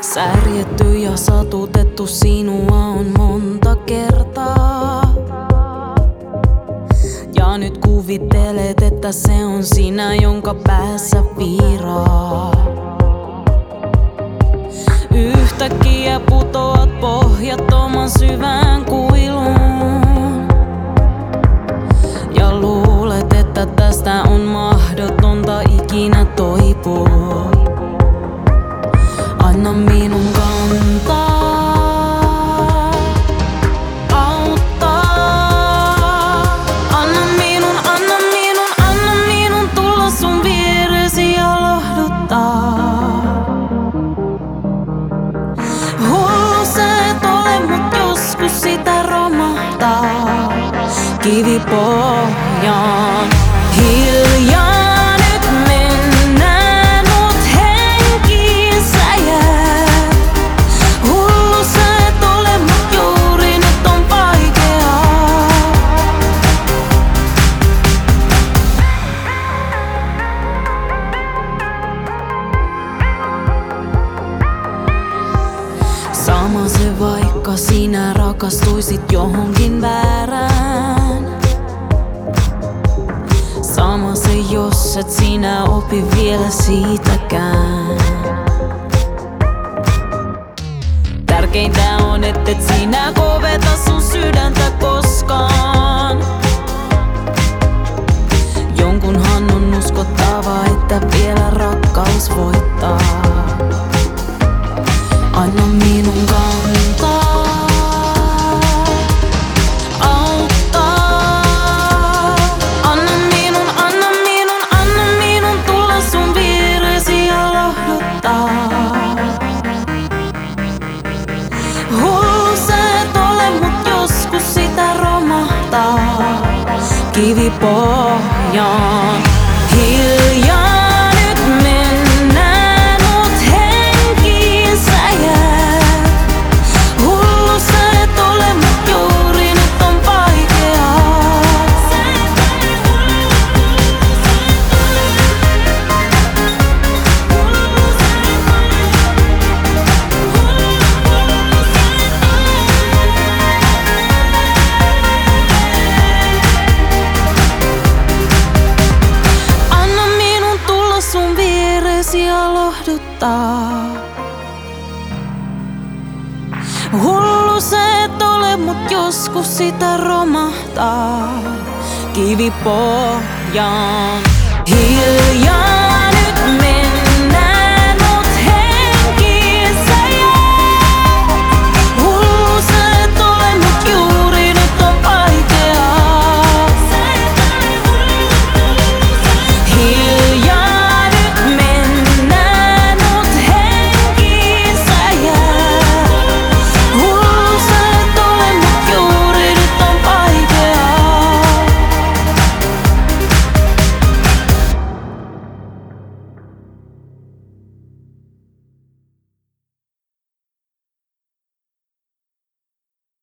Särjetty ja satutettu sinua on monta kertaa. Ja nyt kuvittelet, että se on sinä, jonka päässä viiraa. Yhtäkkiä putoat pohjattoman syvään kuiluun. Vaikeaa. Sama se vaikka sinä rakastuisit johonkin väärään. Jos et sinä opi vielä siitäkään. Tärkeintä on, et sinä koveta sun sydäntä koskaan. Jonkunhan on uskottava, että vielä rakkaus voittaa. Anna kivipohjaan. Hiljaa lohduttaa. Hullu sä et ole, mut joskus sitä romahtaa kivipohjaan. Hiljaa